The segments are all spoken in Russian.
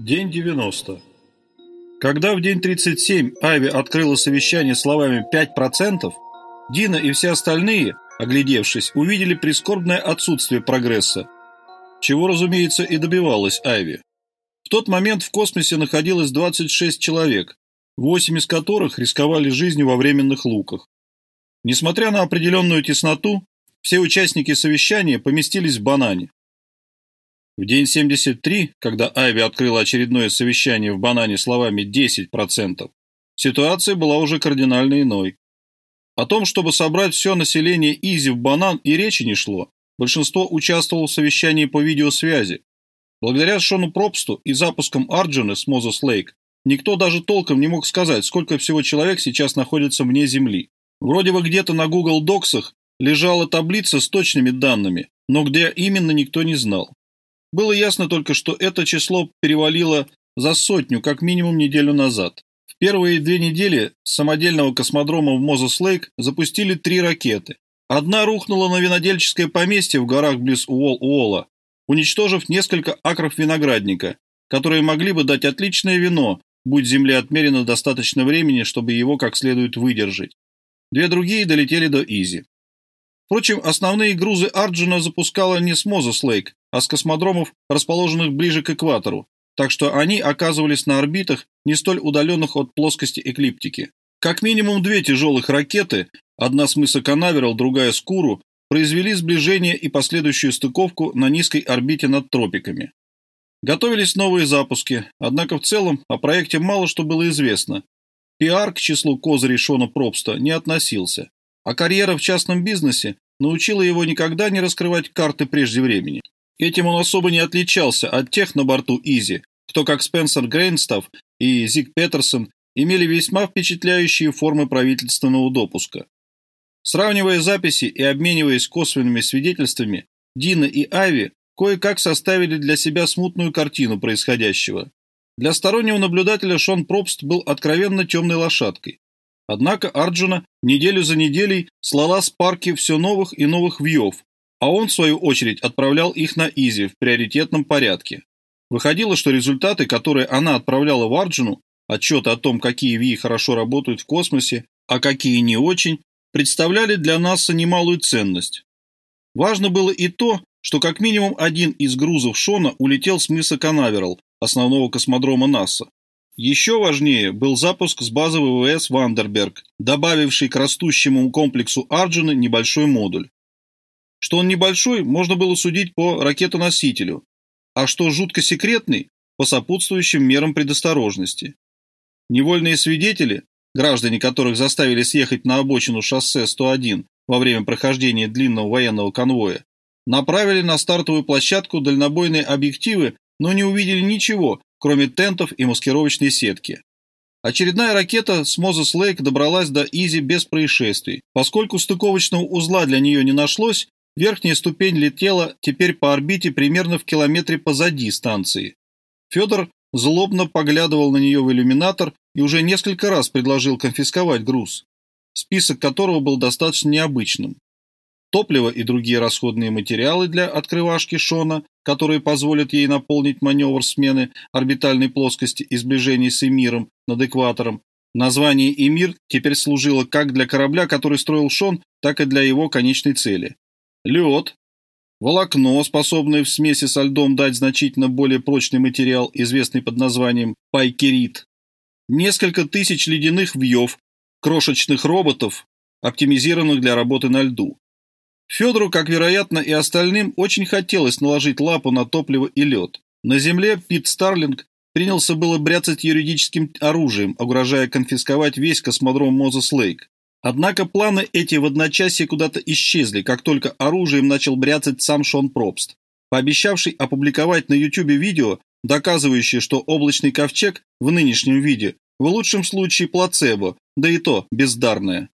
День 90. Когда в день 37 Айви открыла совещание словами «5%», Дина и все остальные, оглядевшись, увидели прискорбное отсутствие прогресса, чего, разумеется, и добивалась Айви. В тот момент в космосе находилось 26 человек, 8 из которых рисковали жизнью во временных луках. Несмотря на определенную тесноту, все участники совещания поместились в банане. В день 73, когда Айви открыла очередное совещание в банане словами 10%, ситуация была уже кардинально иной. О том, чтобы собрать все население Изи в банан и речи не шло. Большинство участвовало в совещании по видеосвязи. Благодаря Шону Пропсту и запускам Арджуна с Мозес Лейк, никто даже толком не мог сказать, сколько всего человек сейчас находится вне Земли. Вроде бы где-то на Google Доксах лежала таблица с точными данными, но где именно никто не знал. Было ясно только, что это число перевалило за сотню, как минимум неделю назад. В первые две недели с самодельного космодрома в Мозес-Лейк запустили три ракеты. Одна рухнула на винодельческое поместье в горах близ Уолл-Уолла, уничтожив несколько акров виноградника, которые могли бы дать отличное вино, будь земле отмерено достаточно времени, чтобы его как следует выдержать. Две другие долетели до Изи. Впрочем, основные грузы Арджуна запускала не с Мозес Лейк, а с космодромов, расположенных ближе к экватору, так что они оказывались на орбитах, не столь удаленных от плоскости эклиптики. Как минимум две тяжелых ракеты, одна с мыса Канаверал, другая с Куру, произвели сближение и последующую стыковку на низкой орбите над тропиками. Готовились новые запуски, однако в целом о проекте мало что было известно. Пиар к числу козырей Шона Пробста не относился, а карьера в частном бизнесе научила его никогда не раскрывать карты прежде времени. Этим он особо не отличался от тех на борту Изи, кто, как Спенсер Грейнстав и Зиг Петерсон, имели весьма впечатляющие формы правительственного допуска. Сравнивая записи и обмениваясь косвенными свидетельствами, Дина и Ави кое-как составили для себя смутную картину происходящего. Для стороннего наблюдателя Шон Пробст был откровенно темной лошадкой. Однако Арджуна неделю за неделей слала с парки все новых и новых вьев, а он, в свою очередь, отправлял их на Изи в приоритетном порядке. Выходило, что результаты, которые она отправляла в Арджуну, отчеты о том, какие ВИ хорошо работают в космосе, а какие не очень, представляли для НАСА немалую ценность. Важно было и то, что как минимум один из грузов Шона улетел с мыса Канаверал, основного космодрома НАСА. Еще важнее был запуск с базы ВВС Вандерберг, добавивший к растущему комплексу Арджуна небольшой модуль. Что он небольшой, можно было судить по ракетоносителю, а что жутко секретный, по сопутствующим мерам предосторожности. Невольные свидетели, граждане которых заставили съехать на обочину шоссе 101 во время прохождения длинного военного конвоя, направили на стартовую площадку дальнобойные объективы, но не увидели ничего, кроме тентов и маскировочной сетки. Очередная ракета с Мозес Лейк добралась до Изи без происшествий. Поскольку стыковочного узла для нее не нашлось, Верхняя ступень летела теперь по орбите примерно в километре позади станции. Федор злобно поглядывал на нее в иллюминатор и уже несколько раз предложил конфисковать груз, список которого был достаточно необычным. Топливо и другие расходные материалы для открывашки Шона, которые позволят ей наполнить маневр смены орбитальной плоскости и сближения с Эмиром над экватором. Название Эмир теперь служило как для корабля, который строил Шон, так и для его конечной цели лед, волокно, способное в смеси со льдом дать значительно более прочный материал, известный под названием пайкерит, несколько тысяч ледяных вьев, крошечных роботов, оптимизированных для работы на льду. Федору, как вероятно и остальным, очень хотелось наложить лапу на топливо и лед. На земле Пит Старлинг принялся было бряцать юридическим оружием, угрожая конфисковать весь космодром Мозес Лейк. Однако планы эти в одночасье куда-то исчезли, как только оружием начал бряцать сам Шон Пробст, пообещавший опубликовать на YouTube видео, доказывающее, что облачный ковчег в нынешнем виде в лучшем случае плацебо, да и то бездарное.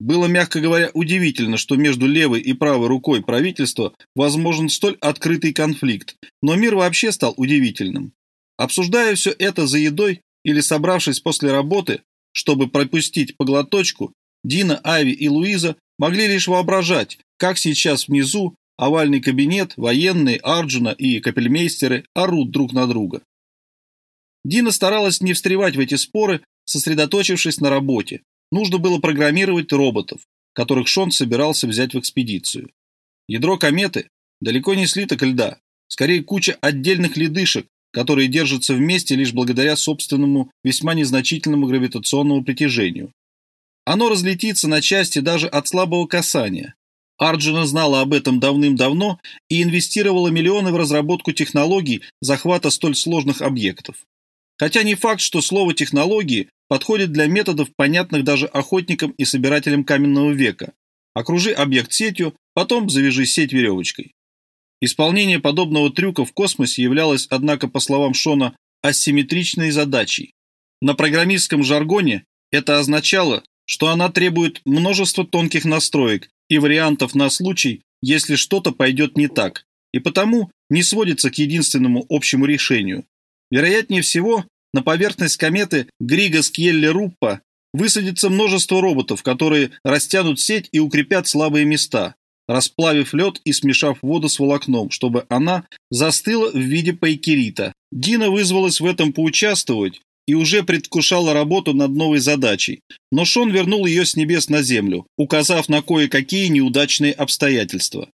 Было, мягко говоря, удивительно, что между левой и правой рукой правительства возможен столь открытый конфликт, но мир вообще стал удивительным. Обсуждая все это за едой или собравшись после работы, чтобы пропустить поглоточку, Дина, Айви и Луиза могли лишь воображать, как сейчас внизу овальный кабинет, военные, Арджуна и капельмейстеры орут друг на друга. Дина старалась не встревать в эти споры, сосредоточившись на работе. Нужно было программировать роботов, которых Шон собирался взять в экспедицию. Ядро кометы далеко не слиток льда, скорее куча отдельных ледышек, которые держатся вместе лишь благодаря собственному весьма незначительному гравитационному притяжению. Оно разлетится на части даже от слабого касания. Арджуна знала об этом давным-давно и инвестировала миллионы в разработку технологий захвата столь сложных объектов. Хотя не факт, что слово «технологии» подходит для методов, понятных даже охотникам и собирателям каменного века. Окружи объект сетью, потом завяжи сеть веревочкой. Исполнение подобного трюка в космосе являлось, однако, по словам Шона, асимметричной задачей. На программистском жаргоне это означало, что она требует множества тонких настроек и вариантов на случай, если что-то пойдет не так, и потому не сводится к единственному общему решению. Вероятнее всего, на поверхность кометы Грига Скьелли-Руппа высадится множество роботов, которые растянут сеть и укрепят слабые места, расплавив лед и смешав воду с волокном, чтобы она застыла в виде пайкерита. Дина вызвалась в этом поучаствовать и уже предвкушала работу над новой задачей, но Шон вернул ее с небес на землю, указав на кое-какие неудачные обстоятельства.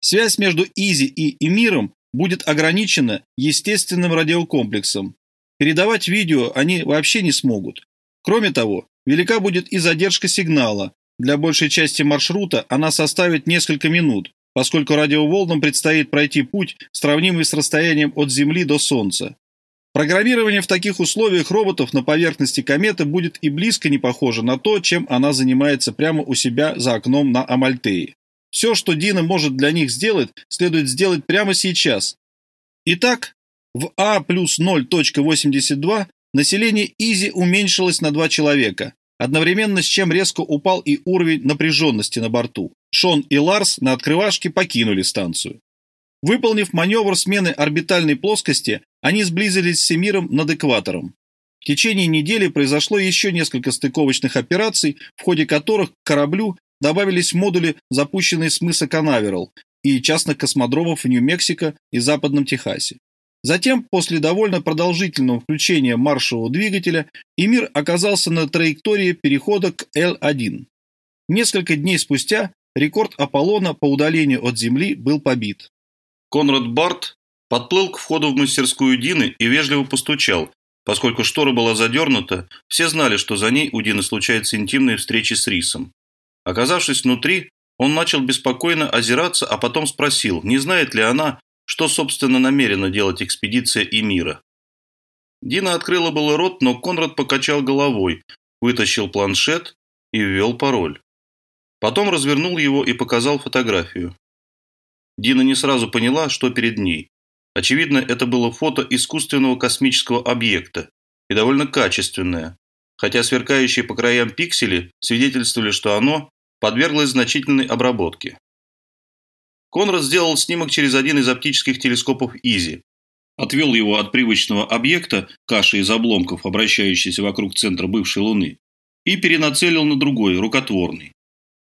Связь между Изи и Эмиром будет ограничена естественным радиокомплексом. Передавать видео они вообще не смогут. Кроме того, велика будет и задержка сигнала. Для большей части маршрута она составит несколько минут, поскольку радиоволнам предстоит пройти путь, сравнимый с расстоянием от Земли до Солнца. Программирование в таких условиях роботов на поверхности кометы будет и близко не похоже на то, чем она занимается прямо у себя за окном на Амальтее. Все, что Дина может для них сделать, следует сделать прямо сейчас. Итак, в А плюс 0.82 население Изи уменьшилось на 2 человека, одновременно с чем резко упал и уровень напряженности на борту. Шон и Ларс на открывашке покинули станцию. Выполнив маневр смены орбитальной плоскости, они сблизились с Эмиром над экватором. В течение недели произошло еще несколько стыковочных операций, в ходе которых к кораблю добавились модули, запущенные с мыса Канаверал и частных космодромов в Нью-Мексико и Западном Техасе. Затем, после довольно продолжительного включения маршевого двигателя, Эмир оказался на траектории перехода к Л-1. Несколько дней спустя рекорд Аполлона по удалению от Земли был побит. Конрад Барт подплыл к входу в мастерскую Дины и вежливо постучал. Поскольку штора была задернута, все знали, что за ней у Дины случаются интимные встречи с Рисом. Оказавшись внутри, он начал беспокойно озираться, а потом спросил, не знает ли она, что, собственно, намерена делать экспедиция Эмира. Дина открыла было рот, но Конрад покачал головой, вытащил планшет и ввел пароль. Потом развернул его и показал фотографию. Дина не сразу поняла, что перед ней. Очевидно, это было фото искусственного космического объекта, и довольно качественное, хотя сверкающие по краям пиксели свидетельствовали, что оно подверглось значительной обработке. Конрад сделал снимок через один из оптических телескопов Изи, отвел его от привычного объекта, каши из обломков, обращающейся вокруг центра бывшей Луны, и перенацелил на другой, рукотворный.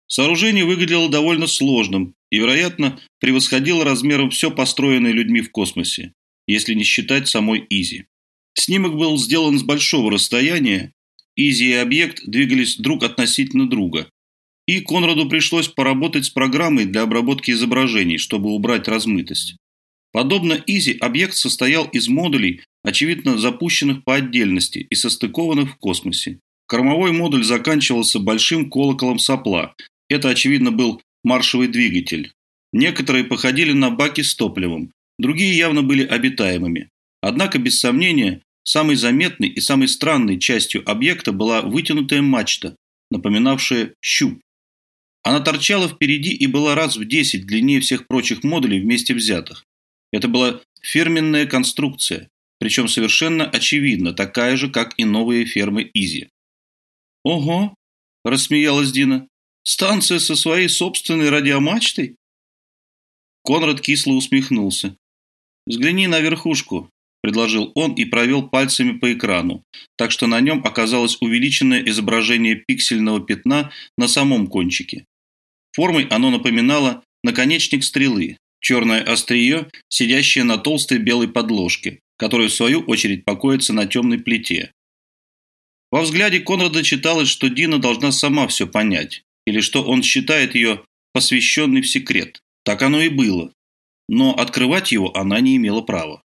Сооружение выглядело довольно сложным и, вероятно, превосходило размером все построенное людьми в космосе, если не считать самой Изи. Снимок был сделан с большого расстояния, Изи и объект двигались друг относительно друга, и Конраду пришлось поработать с программой для обработки изображений, чтобы убрать размытость. Подобно Изи, объект состоял из модулей, очевидно запущенных по отдельности и состыкованных в космосе. Кормовой модуль заканчивался большим колоколом сопла, это, очевидно, был маршевый двигатель. Некоторые походили на баки с топливом, другие явно были обитаемыми. Однако, без сомнения, самой заметной и самой странной частью объекта была вытянутая мачта, напоминавшая щуп. Она торчала впереди и была раз в 10 длиннее всех прочих модулей вместе взятых. Это была фирменная конструкция, причем совершенно очевидно такая же, как и новые фермы Изи. «Ого!» – рассмеялась Дина. Станция со своей собственной радиомачтой? Конрад кисло усмехнулся. «Взгляни на верхушку», – предложил он и провел пальцами по экрану, так что на нем оказалось увеличенное изображение пиксельного пятна на самом кончике. Формой оно напоминало наконечник стрелы, черное острие, сидящее на толстой белой подложке, которая в свою очередь покоится на темной плите. Во взгляде Конрада читалось, что Дина должна сама все понять, или что он считает ее посвященной в секрет. Так оно и было. Но открывать его она не имела права.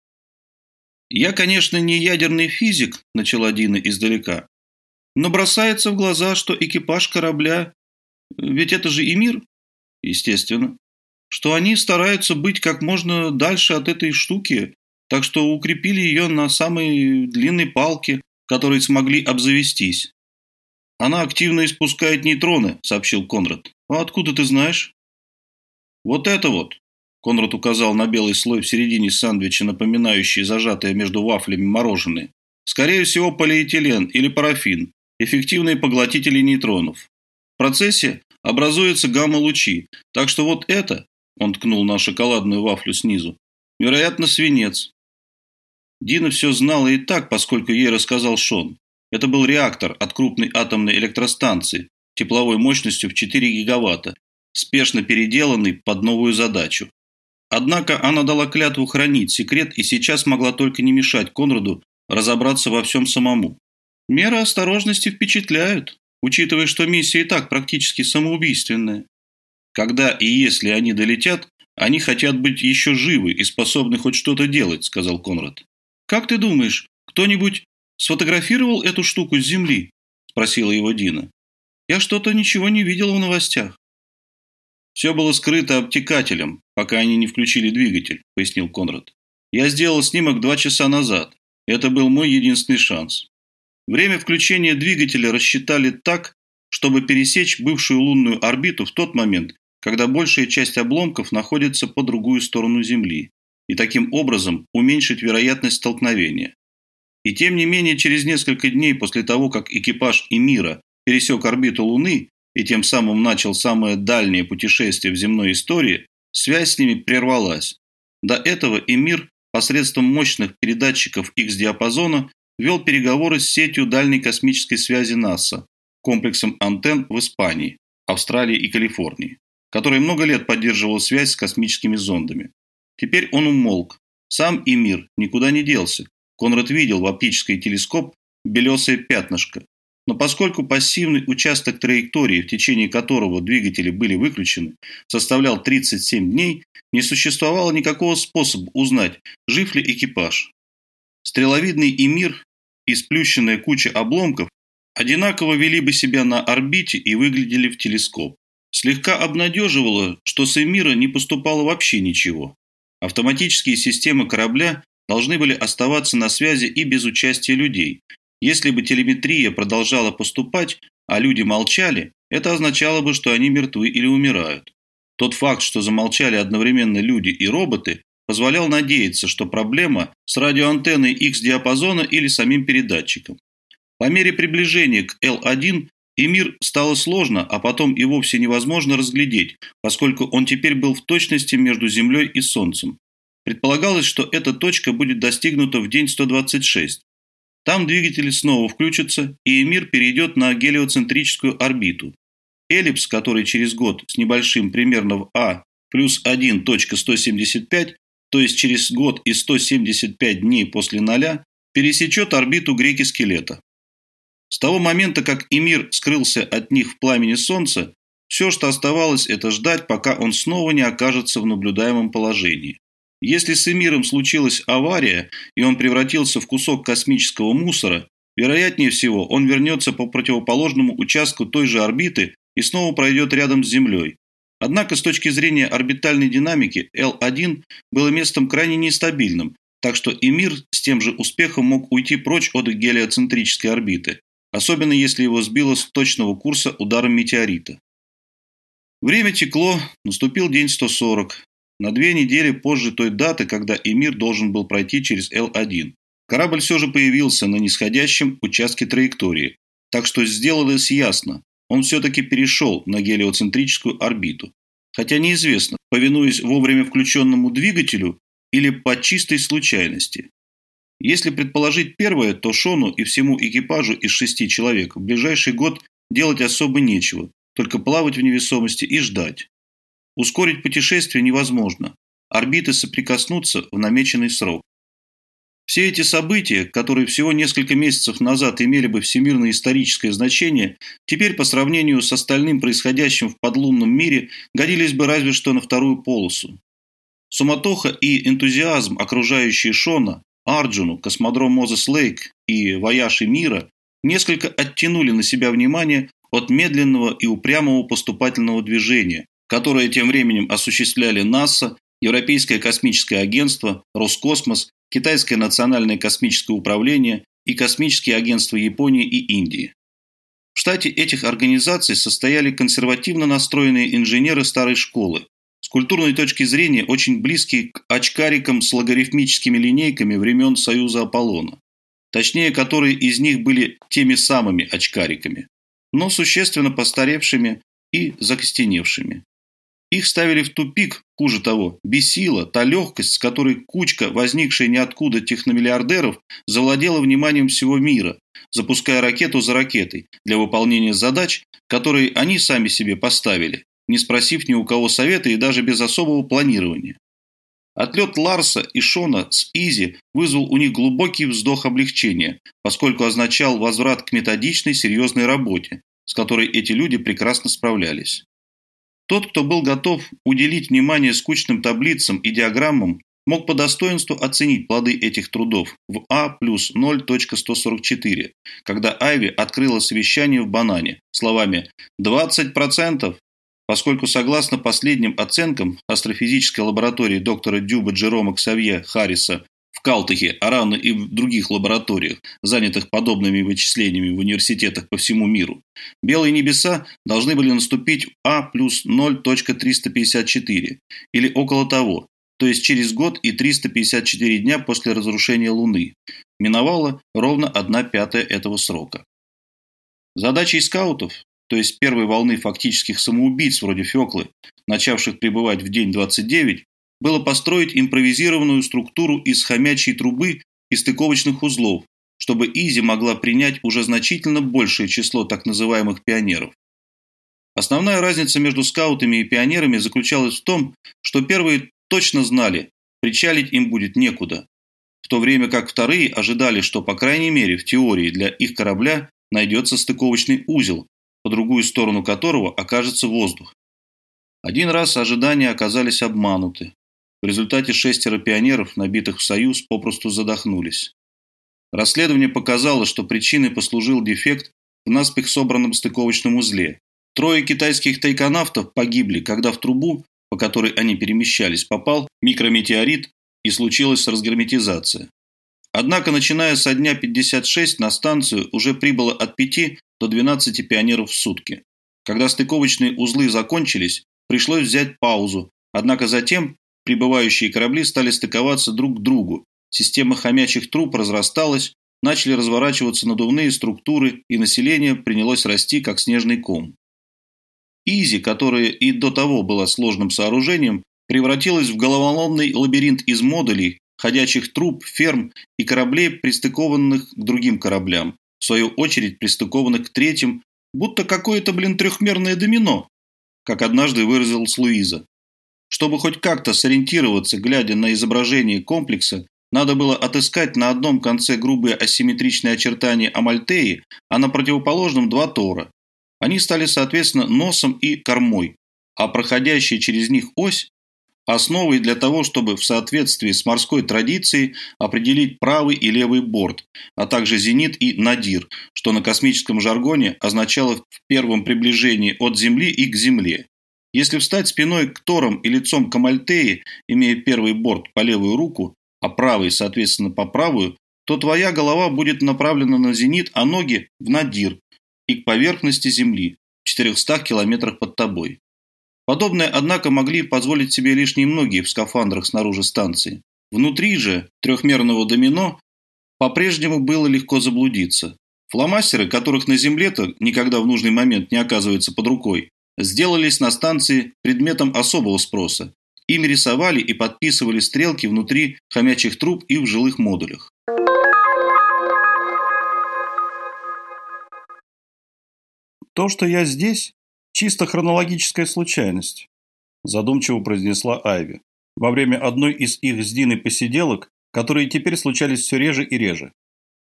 «Я, конечно, не ядерный физик», – начала Дина издалека. «Но бросается в глаза, что экипаж корабля... Ведь это же и мир?» «Естественно. Что они стараются быть как можно дальше от этой штуки, так что укрепили ее на самой длинной палке, которой смогли обзавестись. «Она активно испускает нейтроны», – сообщил Конрад. «А откуда ты знаешь?» «Вот это вот», – Конрад указал на белый слой в середине сэндвича, напоминающий зажатое между вафлями мороженое. «Скорее всего, полиэтилен или парафин, эффективные поглотители нейтронов. В процессе образуются гамма-лучи, так что вот это, он ткнул на шоколадную вафлю снизу, вероятно, свинец. Дина все знала и так, поскольку ей рассказал Шон. Это был реактор от крупной атомной электростанции тепловой мощностью в 4 гигаватта, спешно переделанный под новую задачу. Однако она дала клятву хранить секрет и сейчас могла только не мешать Конраду разобраться во всем самому. Меры осторожности впечатляют, учитывая, что миссия и так практически самоубийственная. Когда и если они долетят, они хотят быть еще живы и способны хоть что-то делать, сказал Конрад. Как ты думаешь, кто-нибудь сфотографировал эту штуку с земли?» – спросила его Дина. «Я что-то ничего не видела в новостях». «Все было скрыто обтекателем, пока они не включили двигатель», – пояснил Конрад. «Я сделал снимок два часа назад. Это был мой единственный шанс. Время включения двигателя рассчитали так, чтобы пересечь бывшую лунную орбиту в тот момент, когда большая часть обломков находится по другую сторону Земли, и таким образом уменьшить вероятность столкновения. И тем не менее, через несколько дней после того, как экипаж Эмира пересек орбиту Луны и тем самым начал самое дальнее путешествие в земной истории, связь с ними прервалась. До этого Эмир посредством мощных передатчиков X-диапазона вел переговоры с сетью дальней космической связи НАСА, комплексом антенн в Испании, Австралии и Калифорнии, который много лет поддерживал связь с космическими зондами. Теперь он умолк. Сам Эмир никуда не делся, Конрад видел в оптический телескоп белесое пятнышко. Но поскольку пассивный участок траектории, в течение которого двигатели были выключены, составлял 37 дней, не существовало никакого способа узнать, жив ли экипаж. Стреловидный Эмир и сплющенная куча обломков одинаково вели бы себя на орбите и выглядели в телескоп. Слегка обнадеживало, что с Эмира не поступало вообще ничего. Автоматические системы корабля должны были оставаться на связи и без участия людей. Если бы телеметрия продолжала поступать, а люди молчали, это означало бы, что они мертвы или умирают. Тот факт, что замолчали одновременно люди и роботы, позволял надеяться, что проблема с радиоантенной X-диапазона или самим передатчиком. По мере приближения к L1 и мир стало сложно, а потом и вовсе невозможно разглядеть, поскольку он теперь был в точности между Землей и Солнцем. Предполагалось, что эта точка будет достигнута в день 126. Там двигатели снова включатся, и Эмир перейдет на гелиоцентрическую орбиту. Эллипс, который через год с небольшим примерно в А плюс 1.175, то есть через год и 175 дней после ноля, пересечет орбиту греки-скелета. С того момента, как Эмир скрылся от них в пламени Солнца, все, что оставалось, это ждать, пока он снова не окажется в наблюдаемом положении. Если с Эмиром случилась авария, и он превратился в кусок космического мусора, вероятнее всего он вернется по противоположному участку той же орбиты и снова пройдет рядом с Землей. Однако с точки зрения орбитальной динамики L1 было местом крайне нестабильным, так что Эмир с тем же успехом мог уйти прочь от гелиоцентрической орбиты, особенно если его сбило с точного курса ударом метеорита. Время текло, наступил день 140, на две недели позже той даты, когда Эмир должен был пройти через Л-1. Корабль все же появился на нисходящем участке траектории, так что сделалось ясно, он все-таки перешел на гелиоцентрическую орбиту. Хотя неизвестно, повинуясь вовремя включенному двигателю или по чистой случайности. Если предположить первое, то Шону и всему экипажу из шести человек в ближайший год делать особо нечего, только плавать в невесомости и ждать. Ускорить путешествие невозможно. орбиты соприкоснутся в намеченный срок. Все эти события, которые всего несколько месяцев назад имели бы всемирное историческое значение, теперь по сравнению с остальным происходящим в подлунном мире годились бы разве что на вторую полосу. Суматоха и энтузиазм, окружающие Шона, Арджуну, космодром Мозес Лейк и Вояши Мира, несколько оттянули на себя внимание от медленного и упрямого поступательного движения, которое тем временем осуществляли НАСА, Европейское космическое агентство, Роскосмос, Китайское национальное космическое управление и космические агентства Японии и Индии. В штате этих организаций состояли консервативно настроенные инженеры старой школы, с культурной точки зрения очень близкие к очкарикам с логарифмическими линейками времен Союза Аполлона. Точнее, которые из них были теми самыми очкариками, но существенно постаревшими и закостеневшими. Их ставили в тупик, хуже того, бесила та легкость, с которой кучка, возникшая ниоткуда техномиллиардеров, завладела вниманием всего мира, запуская ракету за ракетой для выполнения задач, которые они сами себе поставили, не спросив ни у кого совета и даже без особого планирования. Отлет Ларса и Шона с Изи вызвал у них глубокий вздох облегчения, поскольку означал возврат к методичной, серьезной работе, с которой эти люди прекрасно справлялись. Тот, кто был готов уделить внимание скучным таблицам и диаграммам, мог по достоинству оценить плоды этих трудов в А плюс 0.144, когда Айви открыла совещание в банане словами «20%, поскольку согласно последним оценкам астрофизической лаборатории доктора Дюба Джерома Ксавье Харриса в Калтахе, а и в других лабораториях, занятых подобными вычислениями в университетах по всему миру, белые небеса должны были наступить А плюс 0.354 или около того, то есть через год и 354 дня после разрушения Луны. Миновала ровно одна пятая этого срока. Задачей скаутов, то есть первой волны фактических самоубийц вроде Феклы, начавших пребывать в день 29, было построить импровизированную структуру из хомячьей трубы и стыковочных узлов, чтобы Изи могла принять уже значительно большее число так называемых пионеров. Основная разница между скаутами и пионерами заключалась в том, что первые точно знали, причалить им будет некуда, в то время как вторые ожидали, что, по крайней мере, в теории для их корабля найдется стыковочный узел, по другую сторону которого окажется воздух. Один раз ожидания оказались обмануты. В результате шестеро пионеров, набитых в «Союз», попросту задохнулись. Расследование показало, что причиной послужил дефект в наспех собранном стыковочном узле. Трое китайских тайконавтов погибли, когда в трубу, по которой они перемещались, попал микрометеорит и случилась разгерметизация. Однако, начиная со дня 56 на станцию уже прибыло от 5 до 12 пионеров в сутки. Когда стыковочные узлы закончились, пришлось взять паузу, однако затем прибывающие корабли стали стыковаться друг к другу, система хомячих труб разрасталась, начали разворачиваться надувные структуры, и население принялось расти, как снежный ком. Изи, которая и до того была сложным сооружением, превратилась в головоломный лабиринт из модулей, ходячих труб, ферм и кораблей, пристыкованных к другим кораблям, в свою очередь пристыкованных к третьим, будто какое-то, блин, трехмерное домино, как однажды выразилась Луиза. Чтобы хоть как-то сориентироваться, глядя на изображение комплекса, надо было отыскать на одном конце грубые асимметричные очертания Амальтеи, а на противоположном два Тора. Они стали, соответственно, носом и кормой, а проходящая через них ось – основой для того, чтобы в соответствии с морской традицией определить правый и левый борт, а также зенит и надир, что на космическом жаргоне означало в первом приближении от Земли и к Земле. Если встать спиной к Торам и лицом к Амальтеи, имея первый борт по левую руку, а правый, соответственно, по правую, то твоя голова будет направлена на зенит, а ноги – в надир и к поверхности Земли, в 400 километрах под тобой. Подобное, однако, могли позволить себе лишь немногие в скафандрах снаружи станции. Внутри же трехмерного домино по-прежнему было легко заблудиться. Фломастеры, которых на Земле-то никогда в нужный момент не оказывается под рукой, сделались на станции предметом особого спроса. Ими рисовали и подписывали стрелки внутри хомячих труб и в жилых модулях. «То, что я здесь, чисто хронологическая случайность», задумчиво произнесла Айви. во время одной из их с Диной посиделок, которые теперь случались все реже и реже.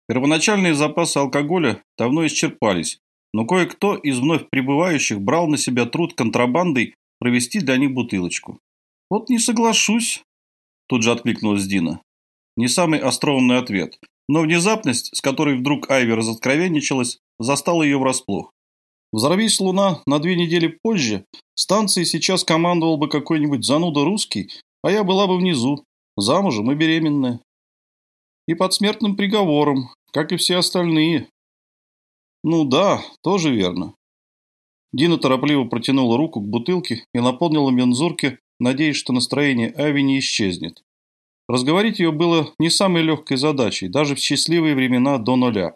Первоначальные запасы алкоголя давно исчерпались, но кое-кто из вновь прибывающих брал на себя труд контрабандой провести для них бутылочку. «Вот не соглашусь», – тут же откликнулась Дина. Не самый остроумный ответ, но внезапность, с которой вдруг Айви разоткровенничалась, застала ее врасплох. Взорвись луна на две недели позже, станции сейчас командовал бы какой-нибудь зануда русский, а я была бы внизу, замужем и беременная. И под смертным приговором, как и все остальные. Ну да, тоже верно. Дина торопливо протянула руку к бутылке и наполнила мензурки, надеясь, что настроение Ави не исчезнет. Разговорить ее было не самой легкой задачей, даже в счастливые времена до нуля.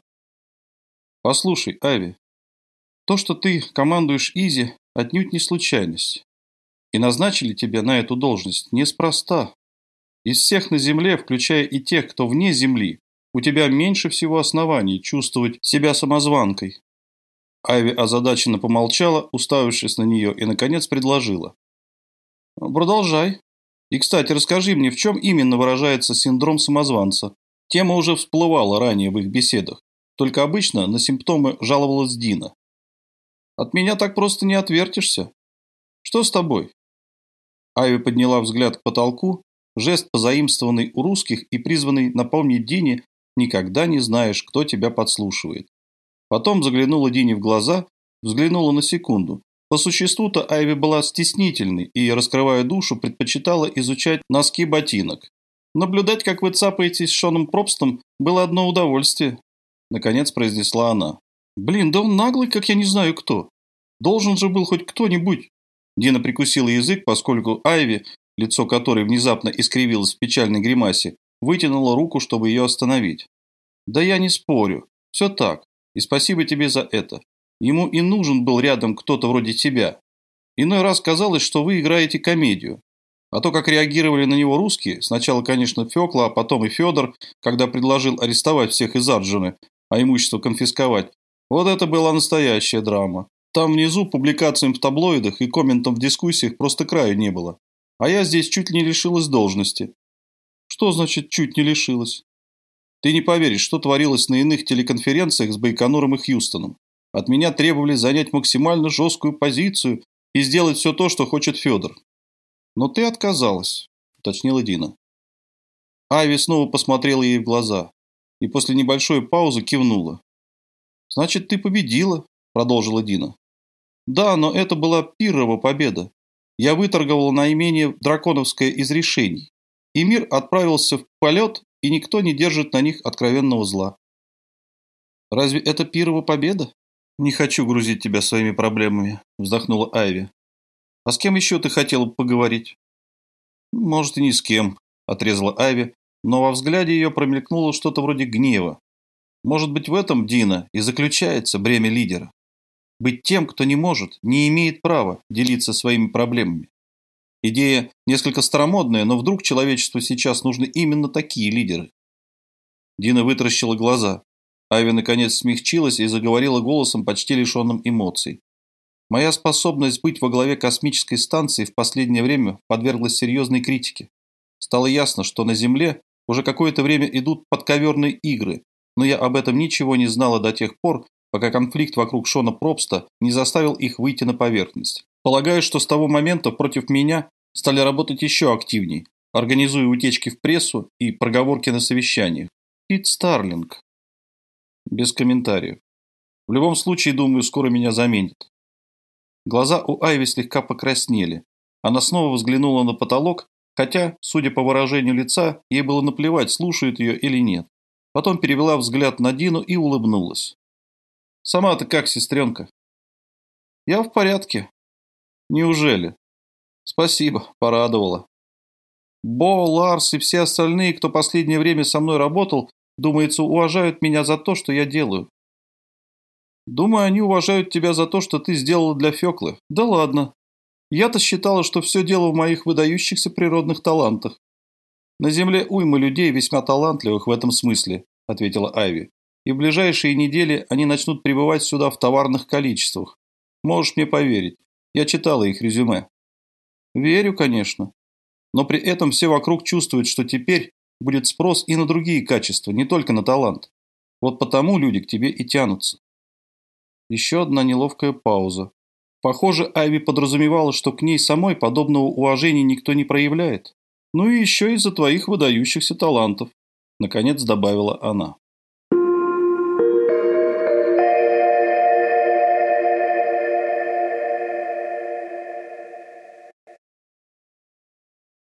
«Послушай, Ави, то, что ты командуешь Изи, отнюдь не случайность. И назначили тебя на эту должность неспроста. Из всех на Земле, включая и тех, кто вне Земли, у тебя меньше всего оснований чувствовать себя самозванкой». Ави озадаченно помолчала, уставившись на нее, и, наконец, предложила. «Продолжай». И, кстати, расскажи мне, в чем именно выражается синдром самозванца? Тема уже всплывала ранее в их беседах, только обычно на симптомы жаловалась Дина. От меня так просто не отвертишься. Что с тобой? Айви подняла взгляд к потолку, жест позаимствованный у русских и призванный напомнить Дине «никогда не знаешь, кто тебя подслушивает». Потом заглянула Дине в глаза, взглянула на секунду, по существу-то Айви была стеснительной и, раскрывая душу, предпочитала изучать носки ботинок. Наблюдать, как вы цапаетесь с Шоном Пробстом, было одно удовольствие. Наконец произнесла она. Блин, да он наглый, как я не знаю кто. Должен же был хоть кто-нибудь. Дина прикусила язык, поскольку Айви, лицо которой внезапно искривилось в печальной гримасе, вытянула руку, чтобы ее остановить. «Да я не спорю. Все так. И спасибо тебе за это. Ему и нужен был рядом кто-то вроде тебя. Иной раз казалось, что вы играете комедию. А то, как реагировали на него русские, сначала, конечно, Фёкла, а потом и Федор, когда предложил арестовать всех из Арджины, а имущество конфисковать, вот это была настоящая драма. Там внизу публикациям в таблоидах и комментам в дискуссиях просто краю не было. А я здесь чуть ли не лишилась должности. Что значит чуть не лишилась? Ты не поверишь, что творилось на иных телеконференциях с Байконуром и Хьюстоном. От меня требовали занять максимально жесткую позицию и сделать все то, что хочет Федор. Но ты отказалась, уточнила Дина. Айви снова посмотрела ей в глаза и после небольшой паузы кивнула. «Значит, ты победила», – продолжила Дина. «Да, но это была пиррова победа. Я выторговала наименее драконовское из решений, и мир отправился в полет, и никто не держит на них откровенного зла». «Разве это пиррова победа?» «Не хочу грузить тебя своими проблемами», – вздохнула Айви. «А с кем еще ты хотела поговорить?» «Может, и ни с кем», – отрезала Айви, но во взгляде ее промелькнуло что-то вроде гнева. «Может быть, в этом, Дина, и заключается бремя лидера. Быть тем, кто не может, не имеет права делиться своими проблемами. Идея несколько старомодная, но вдруг человечеству сейчас нужны именно такие лидеры». Дина вытаращила глаза. Ави наконец смягчилась и заговорила голосом, почти лишенным эмоций. Моя способность быть во главе космической станции в последнее время подверглась серьезной критике. Стало ясно, что на Земле уже какое-то время идут подковерные игры, но я об этом ничего не знала до тех пор, пока конфликт вокруг Шона Пробста не заставил их выйти на поверхность. Полагаю, что с того момента против меня стали работать еще активнее, организуя утечки в прессу и проговорки на совещаниях. Пит Старлинг, без комментариев. В любом случае, думаю, скоро меня заменят. Глаза у Айви слегка покраснели. Она снова взглянула на потолок, хотя, судя по выражению лица, ей было наплевать, слушают ее или нет. Потом перевела взгляд на Дину и улыбнулась. «Сама-то как, сестренка?» «Я в порядке». «Неужели?» «Спасибо, порадовала». Бо, Ларс и все остальные, кто последнее время со мной работал, Думается, уважают меня за то, что я делаю. Думаю, они уважают тебя за то, что ты сделала для Феклы. Да ладно. Я-то считала, что все дело в моих выдающихся природных талантах. На Земле уйма людей весьма талантливых в этом смысле, ответила Айви. И в ближайшие недели они начнут прибывать сюда в товарных количествах. Можешь мне поверить. Я читала их резюме. Верю, конечно. Но при этом все вокруг чувствуют, что теперь будет спрос и на другие качества, не только на талант. Вот потому люди к тебе и тянутся. Еще одна неловкая пауза. Похоже, Айви подразумевала, что к ней самой подобного уважения никто не проявляет. Ну и еще из-за твоих выдающихся талантов, наконец добавила она.